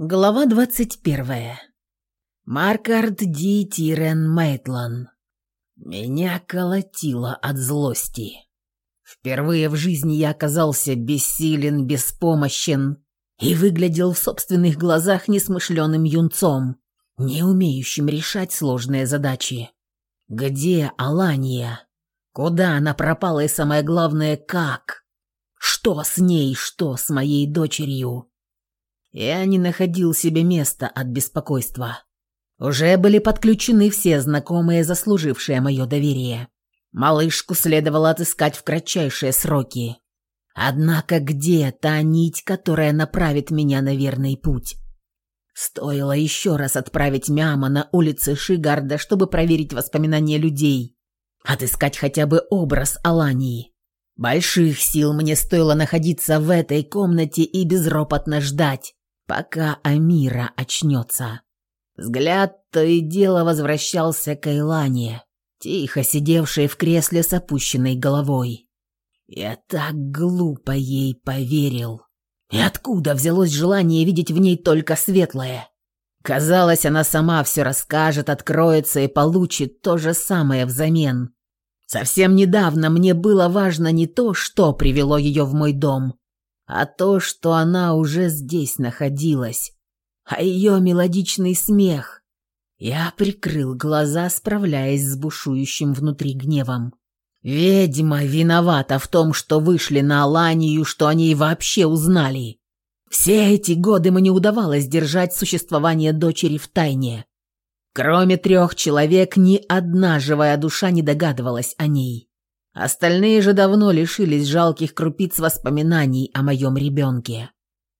Глава 21. Маркард Ди Тирен Мейтлан. Меня колотило от злости. Впервые в жизни я оказался бессилен, беспомощен и выглядел в собственных глазах несмышленым юнцом, не умеющим решать сложные задачи. Где Алания? Куда она пропала и самое главное, как? Что с ней, что с моей дочерью? Я не находил себе места от беспокойства. Уже были подключены все знакомые, заслужившие мое доверие. Малышку следовало отыскать в кратчайшие сроки. Однако где та нить, которая направит меня на верный путь? Стоило еще раз отправить Мяма на улицы Шигарда, чтобы проверить воспоминания людей. Отыскать хотя бы образ Алании. Больших сил мне стоило находиться в этой комнате и безропотно ждать, пока Амира очнется. Взгляд то и дело возвращался к Эйлане, тихо сидевшей в кресле с опущенной головой. Я так глупо ей поверил. И откуда взялось желание видеть в ней только светлое? Казалось, она сама все расскажет, откроется и получит то же самое взамен. Совсем недавно мне было важно не то, что привело ее в мой дом, а то, что она уже здесь находилась, а ее мелодичный смех. Я прикрыл глаза, справляясь с бушующим внутри гневом. Ведьма виновата в том, что вышли на Аланию, что они вообще узнали. Все эти годы мне удавалось держать существование дочери в тайне. Кроме трех человек, ни одна живая душа не догадывалась о ней. Остальные же давно лишились жалких крупиц воспоминаний о моем ребенке.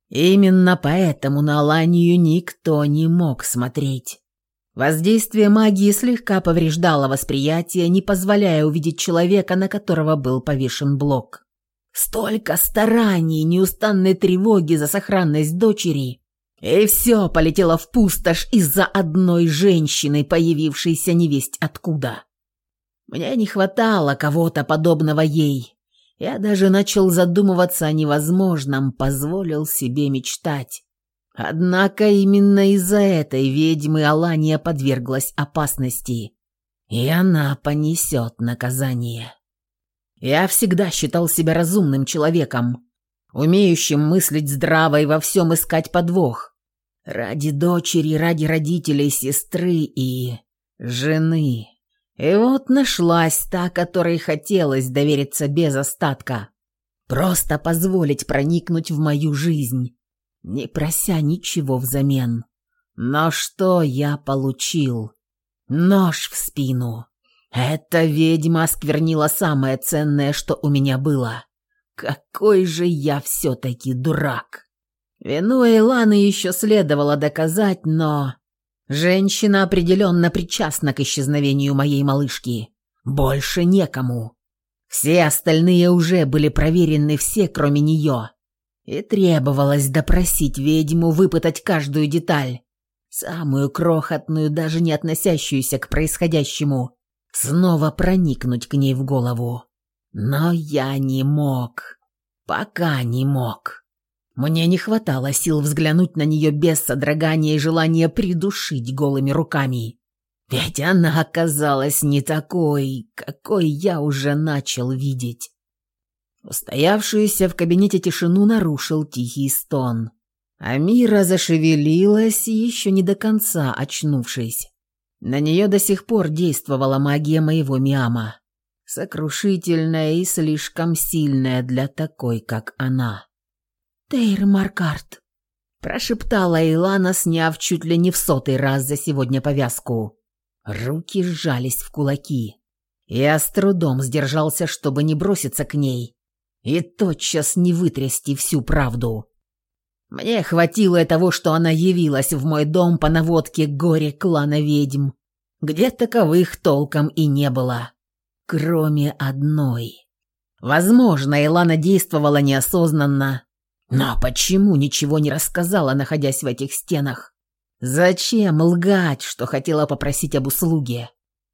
Именно поэтому на Аланию никто не мог смотреть. Воздействие магии слегка повреждало восприятие, не позволяя увидеть человека, на которого был повешен блок. Столько стараний, неустанной тревоги за сохранность дочери, и все полетело в пустошь из-за одной женщины, появившейся невесть откуда. Мне не хватало кого-то подобного ей. Я даже начал задумываться о невозможном, позволил себе мечтать. Однако именно из-за этой ведьмы Алания подверглась опасности, и она понесет наказание. Я всегда считал себя разумным человеком, умеющим мыслить здраво и во всем искать подвох. Ради дочери, ради родителей, сестры и жены. И вот нашлась та, которой хотелось довериться без остатка. Просто позволить проникнуть в мою жизнь, не прося ничего взамен. Но что я получил? Нож в спину. Эта ведьма осквернила самое ценное, что у меня было. Какой же я все-таки дурак. Вину Эйланы еще следовало доказать, но... Женщина определенно причастна к исчезновению моей малышки. Больше некому. Все остальные уже были проверены, все, кроме нее. И требовалось допросить ведьму, выпытать каждую деталь, самую крохотную, даже не относящуюся к происходящему, снова проникнуть к ней в голову. Но я не мог. Пока не мог. Мне не хватало сил взглянуть на нее без содрогания и желания придушить голыми руками. Ведь она оказалась не такой, какой я уже начал видеть. Устоявшуюся в кабинете тишину нарушил тихий стон. Амира зашевелилась, еще не до конца очнувшись. На нее до сих пор действовала магия моего Миама. Сокрушительная и слишком сильная для такой, как она. «Тейр Маркарт», – прошептала Илана, сняв чуть ли не в сотый раз за сегодня повязку. Руки сжались в кулаки. Я с трудом сдержался, чтобы не броситься к ней и тотчас не вытрясти всю правду. Мне хватило того, что она явилась в мой дом по наводке горе клана ведьм, где таковых толком и не было, кроме одной. Возможно, Илана действовала неосознанно, но почему ничего не рассказала, находясь в этих стенах? Зачем лгать, что хотела попросить об услуге?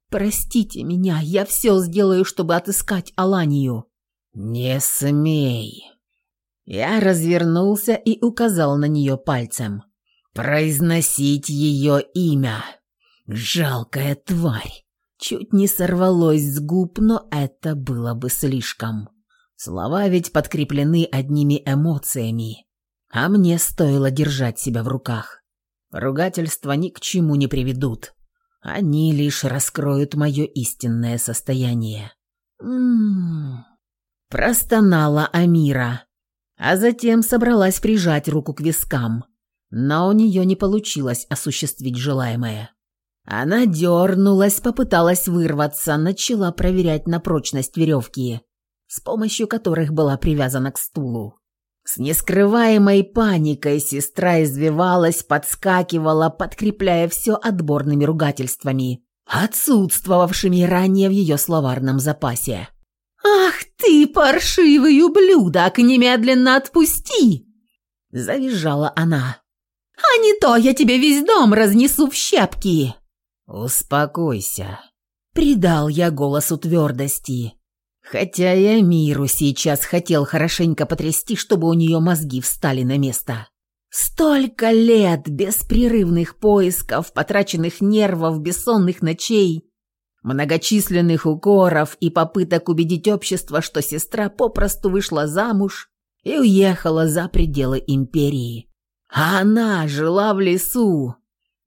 Простите меня, я все сделаю, чтобы отыскать Аланию. Не смей. Я развернулся и указал на нее пальцем. произносить ее имя. Жалкая тварь. Чуть не сорвалось с губ, но это было бы слишком. Слова ведь подкреплены одними эмоциями, а мне стоило держать себя в руках. Ругательства ни к чему не приведут. Они лишь раскроют мое истинное состояние. М-м-м. Простонала Амира, а затем собралась прижать руку к вискам, но у нее не получилось осуществить желаемое. Она дернулась, попыталась вырваться, начала проверять на прочность веревки, с помощью которых была привязана к стулу. С нескрываемой паникой сестра извивалась, подскакивала, подкрепляя все отборными ругательствами, отсутствовавшими ранее в ее словарном запасе. «Ах ты, паршивый ублюдок, немедленно отпусти!» Завизжала она. «А не то я тебе весь дом разнесу в щепки!» «Успокойся!» Придал я голосу твердости. Хотя я миру сейчас хотел хорошенько потрясти, чтобы у нее мозги встали на место. Столько лет беспрерывных поисков, потраченных нервов, бессонных ночей, многочисленных укоров и попыток убедить общество, что сестра попросту вышла замуж и уехала за пределы империи. А она жила в лесу,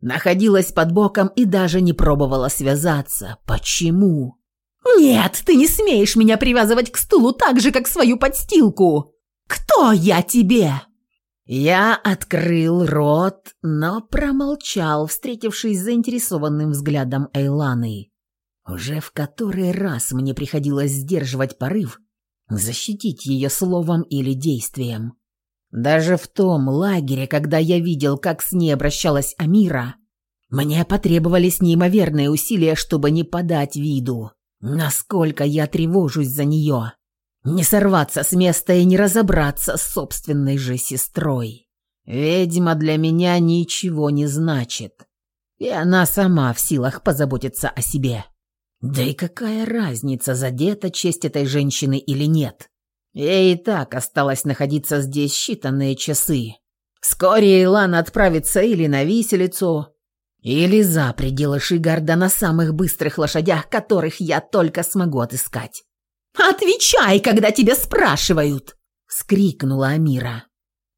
находилась под боком и даже не пробовала связаться. Почему? «Нет, ты не смеешь меня привязывать к стулу так же, как свою подстилку! Кто я тебе?» Я открыл рот, но промолчал, встретившись с заинтересованным взглядом Эйланы. Уже в который раз мне приходилось сдерживать порыв, защитить ее словом или действием. Даже в том лагере, когда я видел, как с ней обращалась Амира, мне потребовались неимоверные усилия, чтобы не подать виду. Насколько я тревожусь за нее. Не сорваться с места и не разобраться с собственной же сестрой. Ведьма для меня ничего не значит. И она сама в силах позаботиться о себе. Да и какая разница, задета честь этой женщины или нет? Ей и так осталось находиться здесь считанные часы. Вскоре Илан отправится или на виселицу, или за пределы Шигарда на самых быстрых лошадях, которых я только смогу отыскать. «Отвечай, когда тебя спрашивают!» — скрикнула Амира.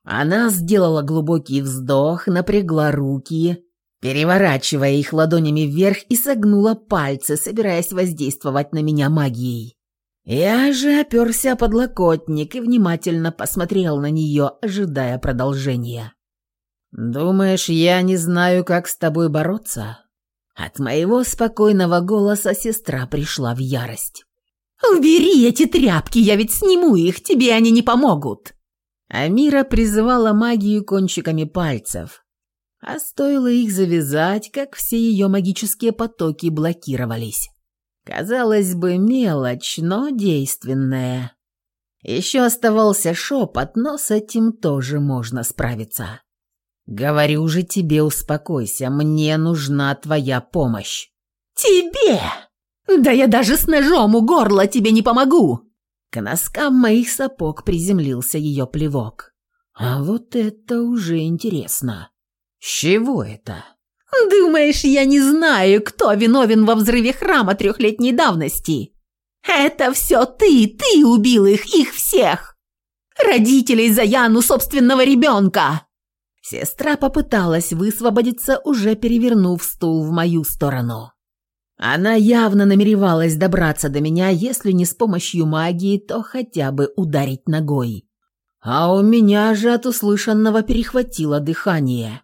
Она сделала глубокий вздох, напрягла руки, переворачивая их ладонями вверх и согнула пальцы, собираясь воздействовать на меня магией. Я же оперся под локотник и внимательно посмотрел на нее, ожидая продолжения. «Думаешь, я не знаю, как с тобой бороться?» От моего спокойного голоса сестра пришла в ярость. «Убери эти тряпки, я ведь сниму их, тебе они не помогут!» Амира призывала магию кончиками пальцев, а стоило их завязать, как все ее магические потоки блокировались. Казалось бы, мелочь, но действенная. Еще оставался шепот, но с этим тоже можно справиться. «Говорю же тебе, успокойся, мне нужна твоя помощь». «Тебе? Да я даже с ножом у горла тебе не помогу!» К носкам моих сапог приземлился ее плевок. «А вот это уже интересно. С чего это?» «Думаешь, я не знаю, кто виновен во взрыве храма трехлетней давности? Это все ты, ты убил их, их всех! Родителей за Яну собственного ребенка!» Сестра попыталась высвободиться, уже перевернув стул в мою сторону. Она явно намеревалась добраться до меня, если не с помощью магии, то хотя бы ударить ногой. А у меня же от услышанного перехватило дыхание.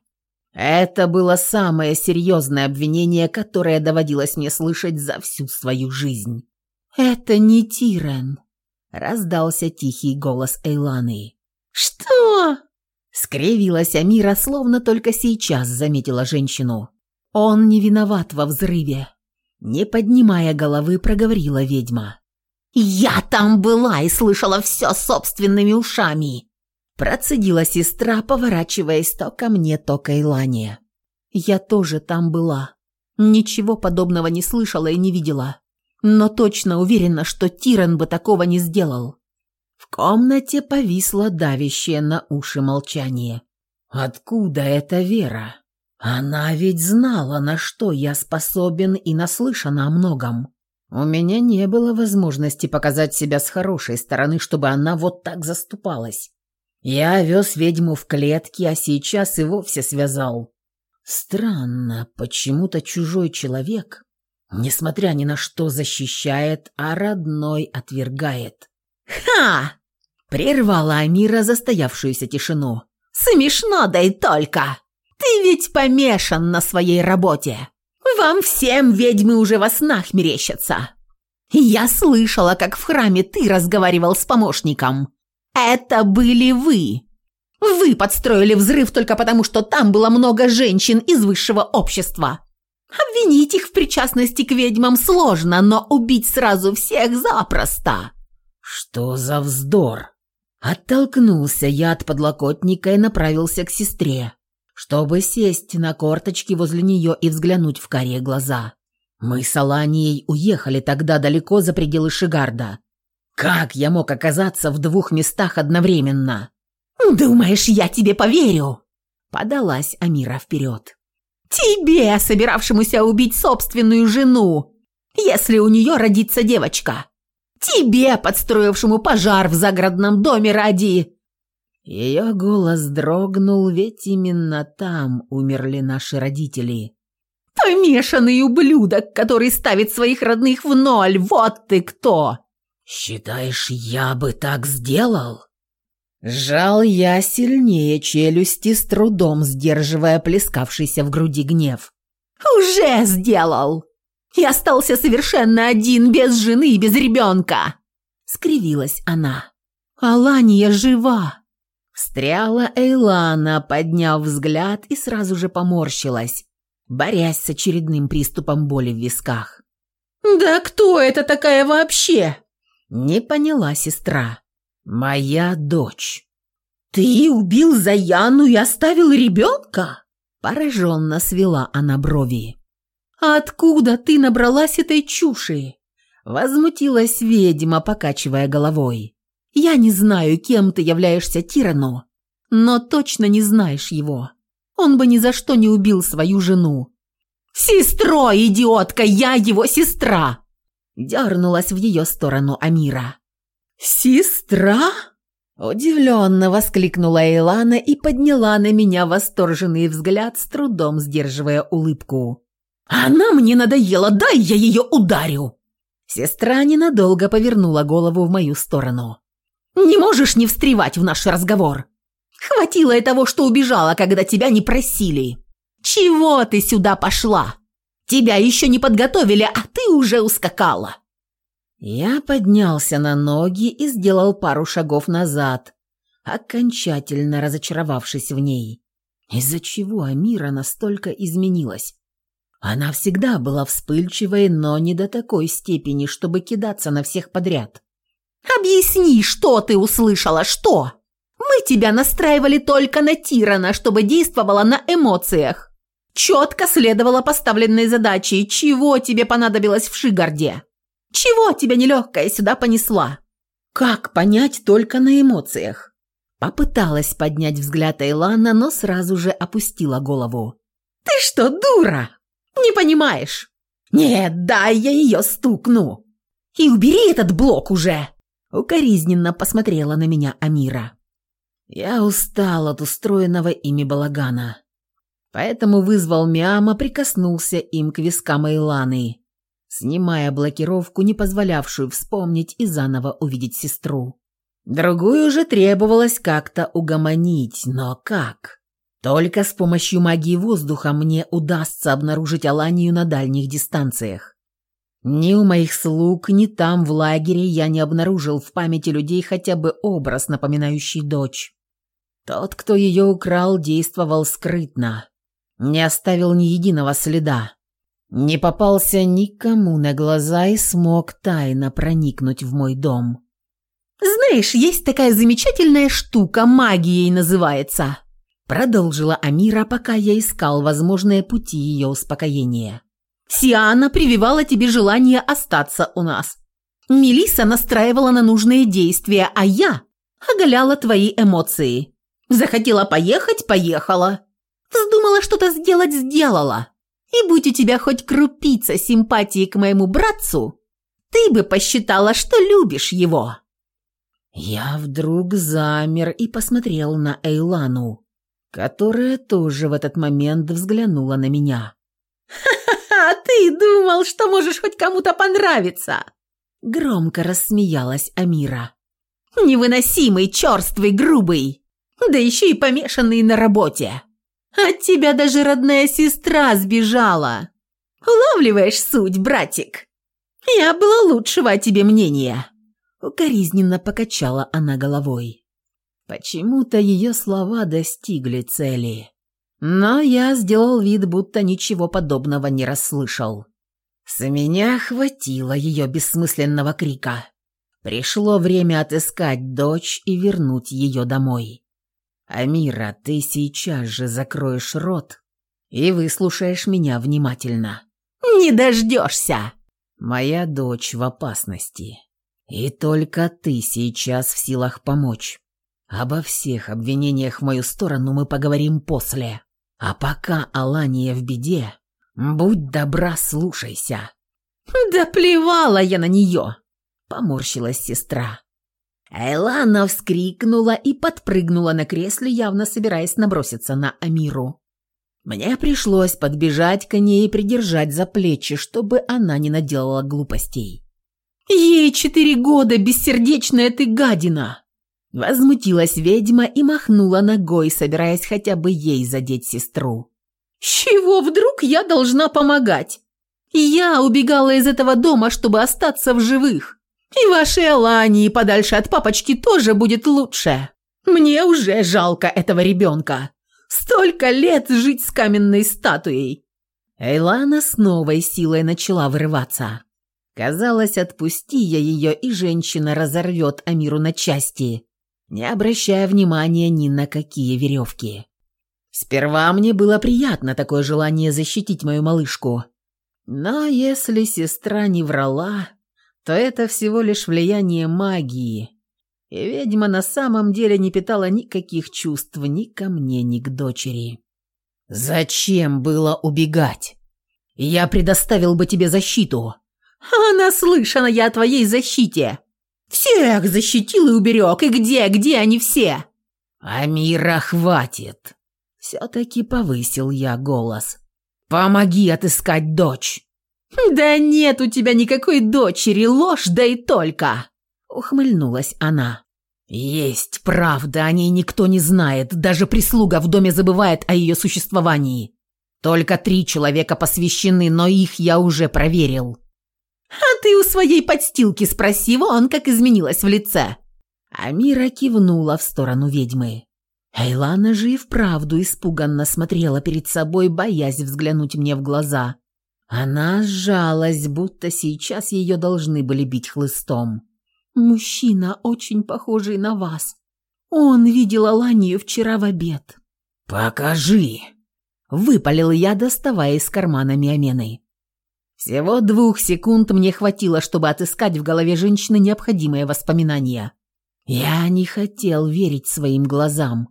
Это было самое серьезное обвинение, которое доводилось мне слышать за всю свою жизнь. «Это не Тирен», — раздался тихий голос Эйланы. «Что?» Скривилась Амира, словно только сейчас заметила женщину. «Он не виноват во взрыве», — не поднимая головы, проговорила ведьма. «Я там была и слышала все собственными ушами», — процедила сестра, поворачиваясь то ко мне, то к Эйлане. «Я тоже там была. Ничего подобного не слышала и не видела, но точно уверена, что Тиран бы такого не сделал. В комнате повисло давящее на уши молчание. Откуда эта вера? Она ведь знала, на что я способен и наслышана о многом. У меня не было возможности показать себя с хорошей стороны, чтобы она вот так заступалась. Я вез ведьму в клетке, а сейчас и вовсе связал. Странно, почему-то чужой человек, несмотря ни на что, защищает, а родной отвергает. «Ха!» — прервала Амира застоявшуюся тишину. «Смешно, да и только! Ты ведь помешан на своей работе! Вам всем ведьмы уже во снах мерещатся! Я слышала, как в храме ты разговаривал с помощником. Это были вы! Вы подстроили взрыв только потому, что там было много женщин из высшего общества!» Обвинить их в причастности к ведьмам сложно, но убить сразу всех запросто. Что за вздор? Оттолкнулся я от подлокотника и направился к сестре, чтобы сесть на корточки возле нее и взглянуть в карие глаза. Мы с Аланией уехали тогда далеко за пределы Шигарда. Как я мог оказаться в двух местах одновременно? «Думаешь, я тебе поверю?» Подалась Амира вперед. «Тебе, собиравшемуся убить собственную жену, если у нее родится девочка. Тебе, подстроившему пожар в загородном доме ради...» Ее голос дрогнул, ведь именно там умерли наши родители. «Помешанный ублюдок, который ставит своих родных в ноль, вот ты кто!» «Считаешь, я бы так сделал?» Жал я сильнее челюсти, с трудом сдерживая плескавшийся в груди гнев. «Уже сделал! И остался совершенно один, без жены и без ребенка!» Скривилась она. «Алания жива!» Встряла Эйлана, подняв взгляд и сразу же поморщилась, борясь с очередным приступом боли в висках. «Да кто это такая вообще?» Не поняла сестра. «Моя дочь». «Ты убил Заяну и оставил ребенка?» Пораженно свела она брови. «Откуда ты набралась этой чуши?» Возмутилась ведьма, покачивая головой. «Я не знаю, кем ты являешься тирану, но точно не знаешь его. Он бы ни за что не убил свою жену». «Сестро, идиотка, я его сестра!» Дернулась в ее сторону Амира. «Сестра?» Удивленно воскликнула Эйлана и подняла на меня восторженный взгляд, с трудом сдерживая улыбку. «Она мне надоела, дай я ее ударю!» Сестра ненадолго повернула голову в мою сторону. «Не можешь не встревать в наш разговор? Хватило и того, что убежала, когда тебя не просили. Чего ты сюда пошла? Тебя еще не подготовили, а ты уже ускакала!» Я поднялся на ноги и сделал пару шагов назад, окончательно разочаровавшись в ней. Из-за чего Амира настолько изменилась? Она всегда была вспыльчивой, но не до такой степени, чтобы кидаться на всех подряд. «Объясни, что ты услышала, что? Мы тебя настраивали только на Тирана, чтобы действовала на эмоциях. Четко следовала поставленной задаче, чего тебе понадобилось в Шигарде. Чего тебя нелегкая сюда понесла? Как понять только на эмоциях? Попыталась поднять взгляд Эйлана, но сразу же опустила голову. Ты что, дура? Не понимаешь? Нет, дай я ее стукну. И убери этот блок уже. Укоризненно посмотрела на меня Амира. Я устал от устроенного ими балагана. Поэтому вызвал Миама, прикоснулся им к вискам Эйланы снимая блокировку, не позволявшую вспомнить и заново увидеть сестру. Другую же требовалось как-то угомонить, но как? Только с помощью магии воздуха мне удастся обнаружить Аланию на дальних дистанциях. Ни у моих слуг, ни там, в лагере, я не обнаружил в памяти людей хотя бы образ, напоминающий дочь. Тот, кто ее украл, действовал скрытно. Не оставил ни единого следа. Не попался никому на глаза и смог тайно проникнуть в мой дом. «Знаешь, есть такая замечательная штука, магией называется», продолжила Амира, пока я искал возможные пути ее успокоения. «Сиана прививала тебе желание остаться у нас. Мелиса настраивала на нужные действия, а я оголяла твои эмоции. Захотела поехать – поехала. Вздумала что-то сделать – сделала. И будь у тебя хоть крупица симпатии к моему братцу, ты бы посчитала, что любишь его». Я вдруг замер и посмотрел на Эйлану, которая тоже в этот момент взглянула на меня. «Ха-ха-ха, ты думал, что можешь хоть кому-то понравиться!» Громко рассмеялась Амира. «Невыносимый, черствый, грубый, да еще и помешанный на работе. От тебя даже родная сестра сбежала. Улавливаешь суть, братик? Я была лучшего о тебе мнения». Укоризненно покачала она головой. Почему-то ее слова достигли цели. Но я сделал вид, будто ничего подобного не расслышал. С меня хватило ее бессмысленного крика. Пришло время отыскать дочь и вернуть ее домой. «Амира, ты сейчас же закроешь рот и выслушаешь меня внимательно». «Не дождешься!» «Моя дочь в опасности. И только ты сейчас в силах помочь. Обо всех обвинениях в мою сторону мы поговорим после. А пока Алания в беде, будь добра, слушайся». «Да плевала я на нее!» — поморщилась сестра. Эйлана вскрикнула и подпрыгнула на кресле, явно собираясь наброситься на Амиру. Мне пришлось подбежать к ней и придержать за плечи, чтобы она не наделала глупостей. «Ей четыре года, бессердечная ты гадина!» Возмутилась ведьма и махнула ногой, собираясь хотя бы ей задеть сестру. «С чего вдруг я должна помогать? Я убегала из этого дома, чтобы остаться в живых. И вашей Алании подальше от папочки тоже будет лучше. Мне уже жалко этого ребенка. Столько лет жить с каменной статуей». Эйлана с новой силой начала вырываться. Казалось, отпусти я ее, и женщина разорвет Амиру на части, не обращая внимания ни на какие веревки. Сперва мне было приятно такое желание защитить мою малышку. Но если сестра не врала, то это всего лишь влияние магии, и ведьма на самом деле не питала никаких чувств ни ко мне, ни к дочери. «Зачем было убегать? Я предоставил бы тебе защиту», «А наслышана я о твоей защите! Всех защитил и уберег, и где, где они все?» «Амира, хватит!» Все-таки повысил я голос. «Помоги отыскать дочь!» «Да нет у тебя никакой дочери, ложь, да и только!» Ухмыльнулась она. «Есть правда, о ней никто не знает, даже прислуга в доме забывает о ее существовании. Только три человека посвящены, но их я уже проверил. «А ты у своей подстилки спроси, вон как изменилась в лице!» Амира кивнула в сторону ведьмы. Эйлана же и вправду испуганно смотрела перед собой, боясь взглянуть мне в глаза. Она сжалась, будто сейчас ее должны были бить хлыстом. «Мужчина, очень похожий на вас. Он видел Аланию вчера в обед». «Покажи!» – выпалил я, доставая из кармана Миомены. Всего двух секунд мне хватило, чтобы отыскать в голове женщины необходимые воспоминания. Я не хотел верить своим глазам.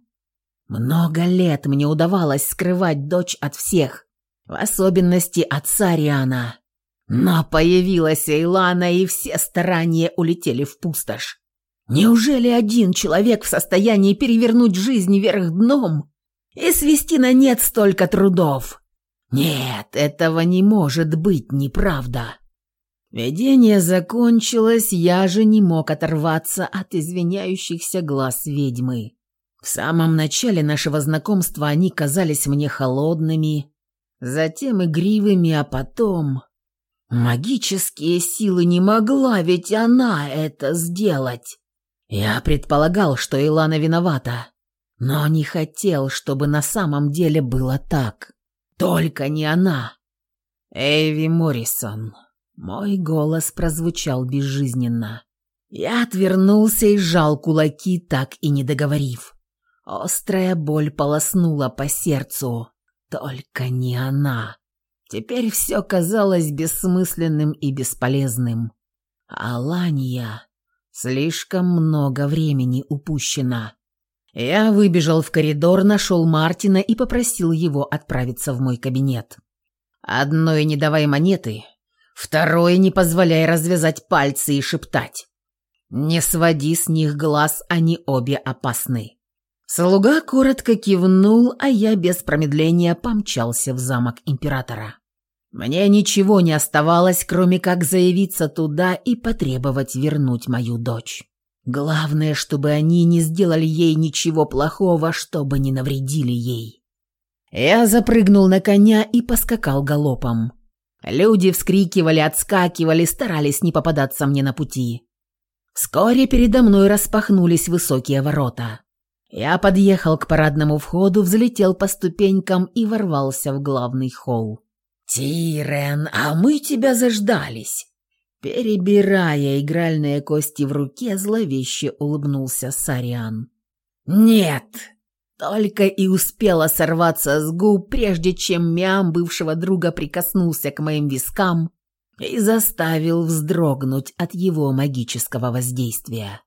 Много лет мне удавалось скрывать дочь от всех, в особенности от Сариана. Но появилась Эйлана, и все старания улетели в пустошь. Неужели один человек в состоянии перевернуть жизнь вверх дном и свести на нет столько трудов? Нет, этого не может быть, неправда. Видение закончилось, я же не мог оторваться от извиняющихся глаз ведьмы. В самом начале нашего знакомства они казались мне холодными, затем игривыми, а потом... Магические силы не могла ведь она это сделать. Я предполагал, что Илана виновата, но не хотел, чтобы на самом деле было так. Только не она. Эйви Моррисон. Мой голос прозвучал безжизненно. Я отвернулся и сжал кулаки, так и не договорив. Острая боль полоснула по сердцу. Только не она. Теперь все казалось бессмысленным и бесполезным. Алания. Слишком много времени упущено. Я выбежал в коридор, нашел Мартина и попросил его отправиться в мой кабинет. Одной не давай монеты, второй не позволяй развязать пальцы и шептать. Не своди с них глаз, они обе опасны. Слуга коротко кивнул, а я без промедления помчался в замок императора. Мне ничего не оставалось, кроме как заявиться туда и потребовать вернуть мою дочь. Главное, чтобы они не сделали ей ничего плохого, чтобы не навредили ей. Я запрыгнул на коня и поскакал галопом. Люди вскрикивали, отскакивали, старались не попадаться мне на пути. Вскоре передо мной распахнулись высокие ворота. Я подъехал к парадному входу, взлетел по ступенькам и ворвался в главный холл. «Тирен, а мы тебя заждались!» Перебирая игральные кости в руке, зловеще улыбнулся Сариан. «Нет!» Только и успела сорваться с губ, прежде чем мям бывшего друга прикоснулся к моим вискам и заставил вздрогнуть от его магического воздействия.